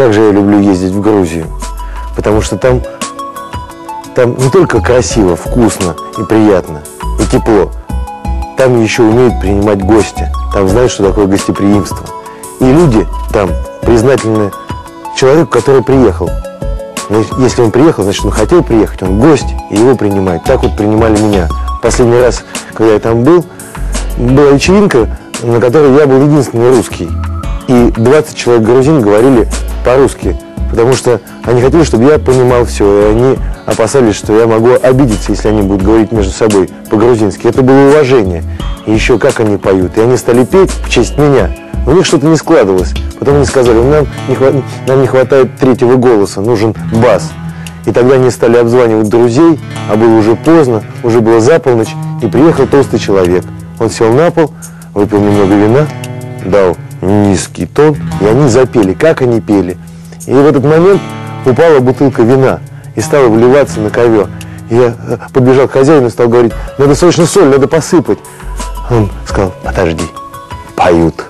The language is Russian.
Как же я люблю ездить в Грузию. Потому что там, там не только красиво, вкусно и приятно, и тепло. Там еще умеют принимать гостя. Там знают, что такое гостеприимство. И люди там признательны человеку, который приехал. Если он приехал, значит, он хотел приехать, он гость, и его принимают. Так вот принимали меня. Последний раз, когда я там был, была вечеринка, на которой я был единственный русский. И 20 человек грузин говорили по-русски, потому что они хотели, чтобы я понимал все, и они опасались, что я могу обидеться, если они будут говорить между собой по-грузински. Это было уважение. И еще как они поют. И они стали петь в честь меня. У них что-то не складывалось. Потом они сказали, нам не, хват... нам не хватает третьего голоса, нужен бас. И тогда они стали обзванивать друзей, а было уже поздно, уже было за полночь, и приехал толстый человек. Он сел на пол, выпил немного вина, дал низкий тон, и они запели, как они пели. И в этот момент упала бутылка вина и стала вливаться на ковер. Я э, подбежал к хозяину и стал говорить, надо срочно соль, надо посыпать. Он сказал, подожди, поют.